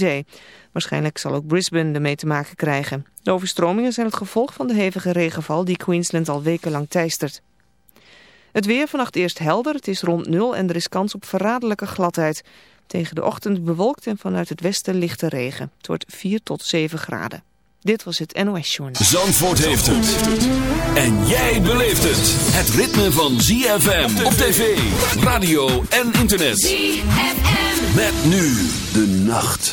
zee. Waarschijnlijk zal ook Brisbane ermee te maken krijgen. De overstromingen zijn het gevolg van de hevige regenval die Queensland al wekenlang teistert. Het weer vannacht eerst helder, het is rond nul en er is kans op verraderlijke gladheid. Tegen de ochtend bewolkt en vanuit het westen lichte regen. Het wordt 4 tot 7 graden. Dit was het NOS Journal. Zandvoort heeft het. En jij beleeft het. Het ritme van ZFM op tv, radio en internet. ZFM. Met nu de nacht.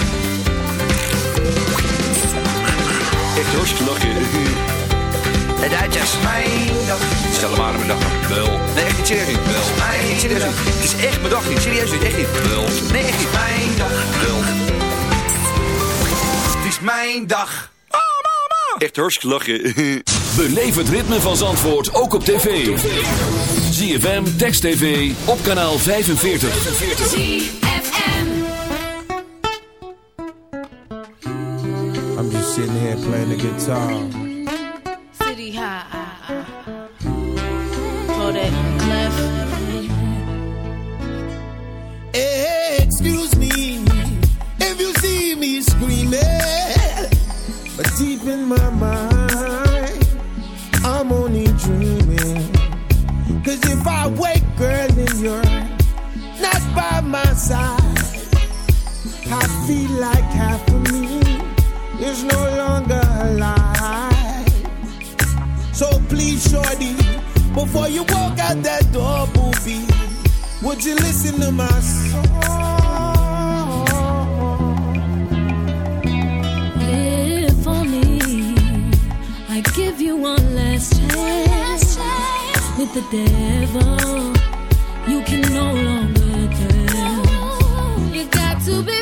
echt hartstikke lachen. Het is mijn dag. Stel maar mijn dag. Wel. Nee, echt niet serieus. Wel. Nee, echt niet serieus. Het is echt mijn dag niet. Serieus niet. Echt niet. Wel. Nee, echt niet. Mijn dag. Wel. Het is mijn dag. Echt hartstikke lachen. Beleef het ritme van Zandvoort ook op tv. ZFM, Text TV, op kanaal 45. 45. Just sitting here playing the guitar. City High. Kodak Clef. Hey, excuse me if you see me screaming, but deep in my mind, I'm only dreaming. Cause if I wake, girl, then you're not by my side. I feel like half of me is no longer alive. So please, shorty, before you walk out that door, booby, would you listen to my song? If only I give you one last chance with the devil, you can no longer tell. You got to be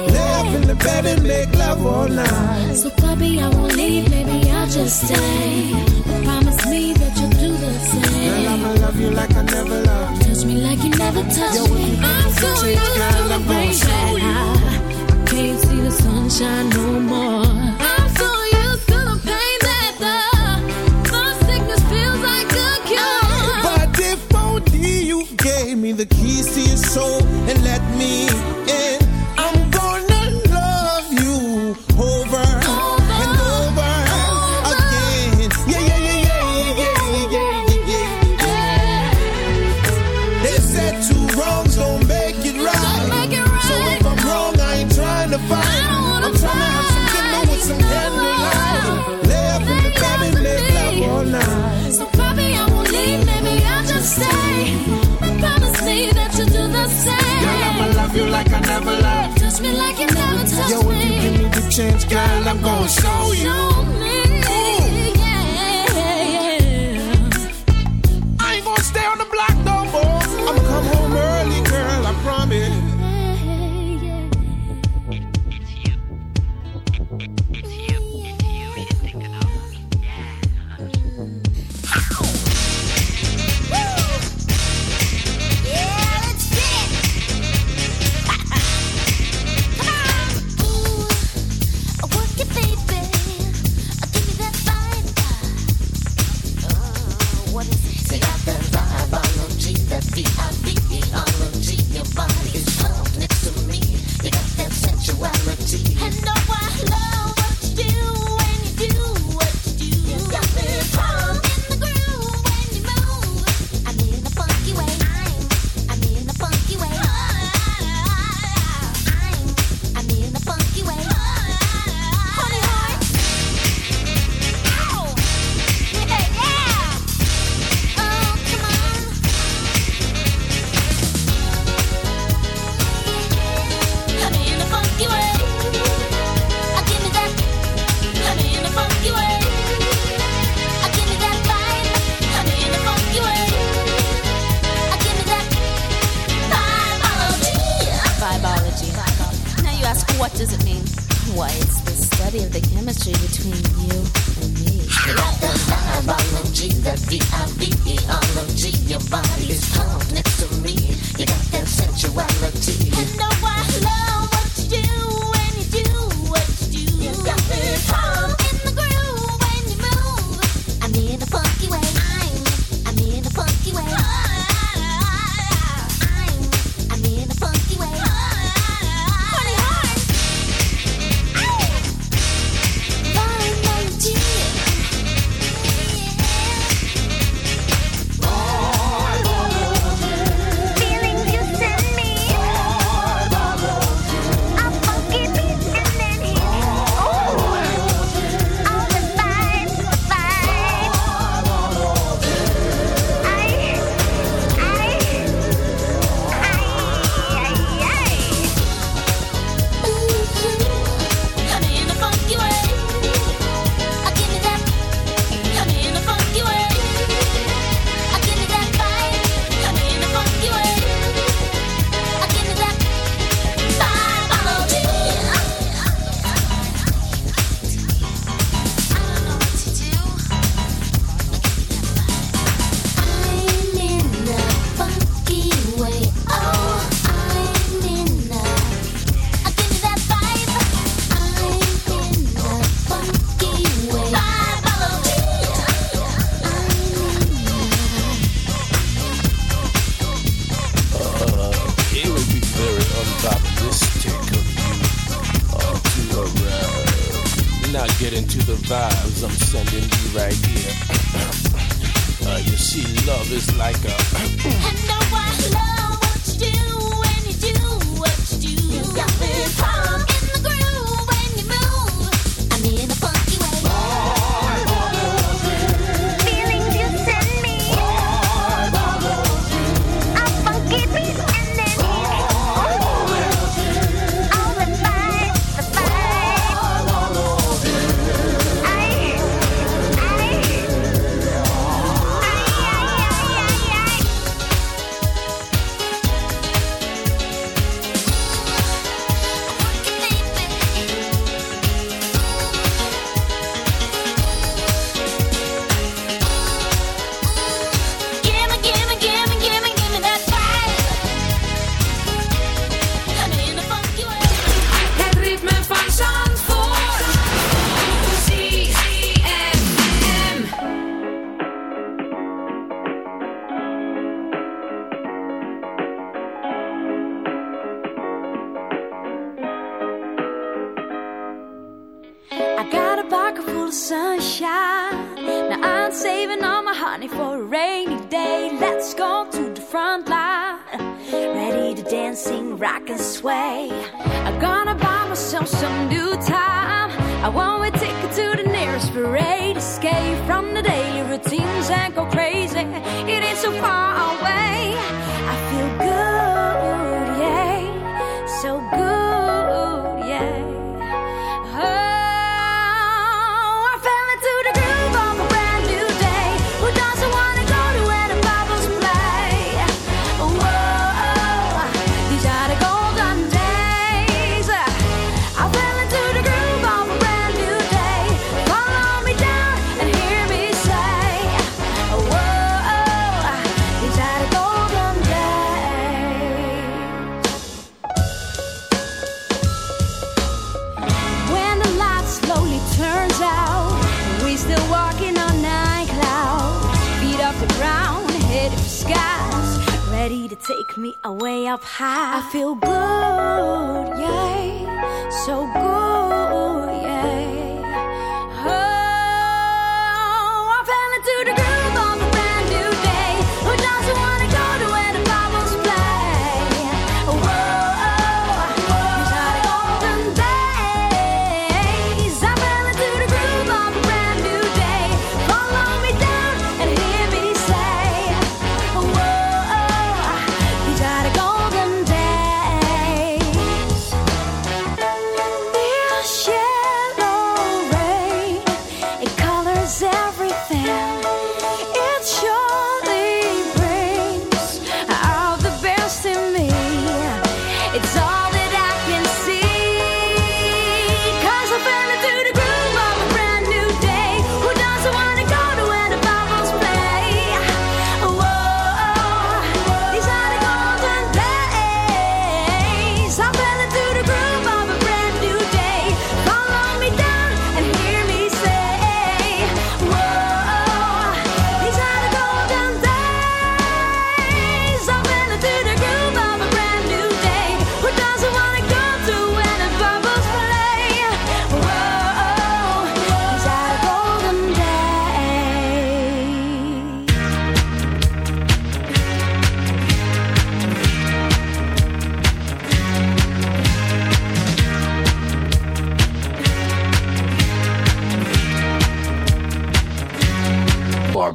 In the bed and make love all night. So, puppy, I won't leave, maybe I'll just stay. But promise me that you'll do the Girl, same. I'ma love you like I never loved. Touch me like you never touched Yo, me. I'm so used to the rain that you. I, I can't see the sunshine no more. I'm so used to the pain that the, the sickness feels like a cure. But if only you gave me the keys to your soul and let me gon' show you. ready to take me away up high. I feel good, yeah, so good.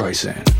Streisand.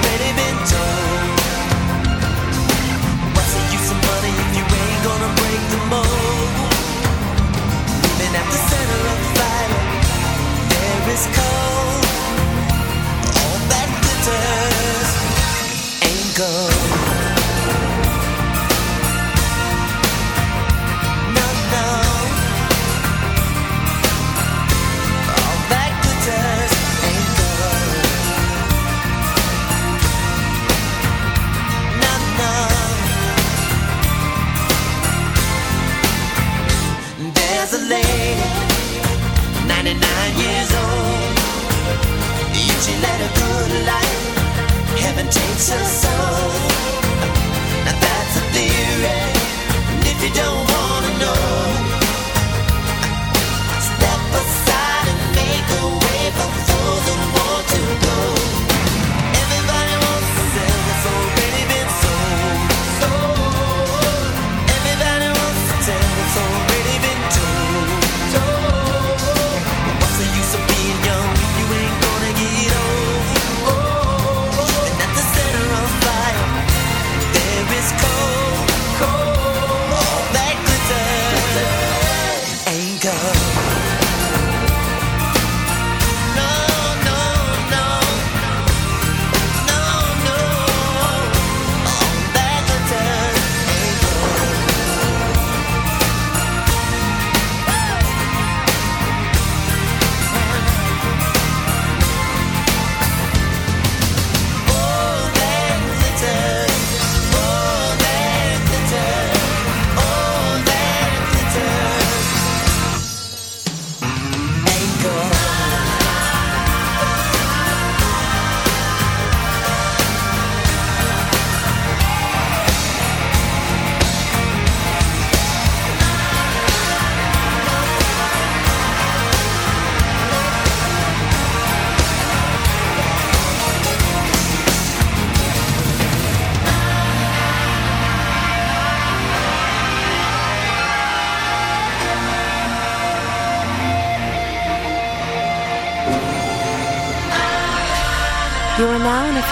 go.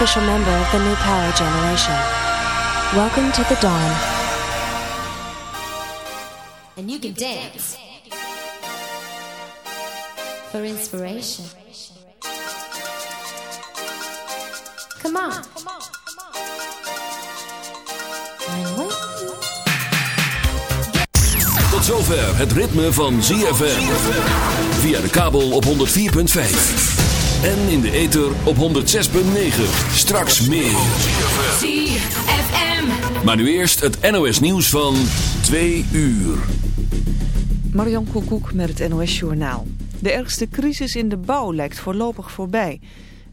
Official member of the New Power Generation. Welcome to the dawn. And you can dance for inspiration. Come on. Tot zover het ritme van ZFM. Via de kabel op 104.5. En in de ether op 106.9. Straks meer. ZFM. Maar nu eerst het NOS nieuws van 2 uur. Marion Koekoek met het NOS Journaal. De ergste crisis in de bouw lijkt voorlopig voorbij.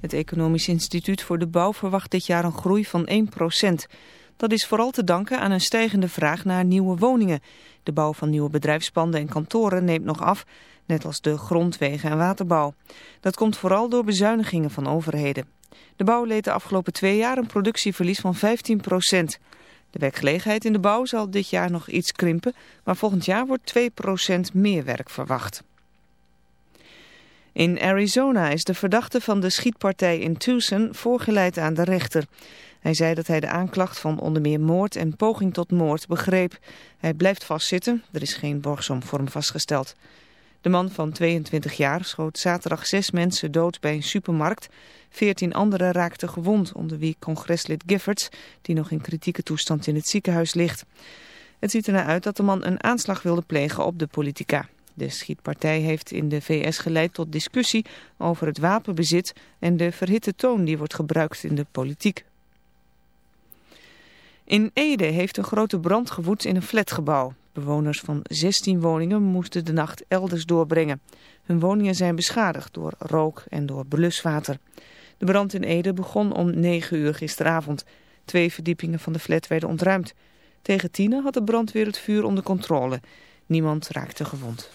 Het Economisch Instituut voor de Bouw verwacht dit jaar een groei van 1%. Dat is vooral te danken aan een stijgende vraag naar nieuwe woningen. De bouw van nieuwe bedrijfspanden en kantoren neemt nog af, net als de grondwegen en waterbouw. Dat komt vooral door bezuinigingen van overheden. De bouw leed de afgelopen twee jaar een productieverlies van 15% De werkgelegenheid in de bouw zal dit jaar nog iets krimpen, maar volgend jaar wordt 2% meer werk verwacht. In Arizona is de verdachte van de schietpartij in Tucson voorgeleid aan de rechter. Hij zei dat hij de aanklacht van onder meer moord en poging tot moord begreep. Hij blijft vastzitten, er is geen borgsom voor hem vastgesteld. De man van 22 jaar schoot zaterdag zes mensen dood bij een supermarkt. Veertien anderen raakten gewond, onder wie congreslid Giffords, die nog in kritieke toestand in het ziekenhuis ligt. Het ziet ernaar uit dat de man een aanslag wilde plegen op de politica. De schietpartij heeft in de VS geleid tot discussie over het wapenbezit en de verhitte toon die wordt gebruikt in de politiek. In Ede heeft een grote brand gewoed in een flatgebouw. Bewoners van 16 woningen moesten de nacht elders doorbrengen. Hun woningen zijn beschadigd door rook en door bluswater. De brand in Ede begon om 9 uur gisteravond. Twee verdiepingen van de flat werden ontruimd. Tegen tienen had de brandweer het vuur onder controle. Niemand raakte gewond.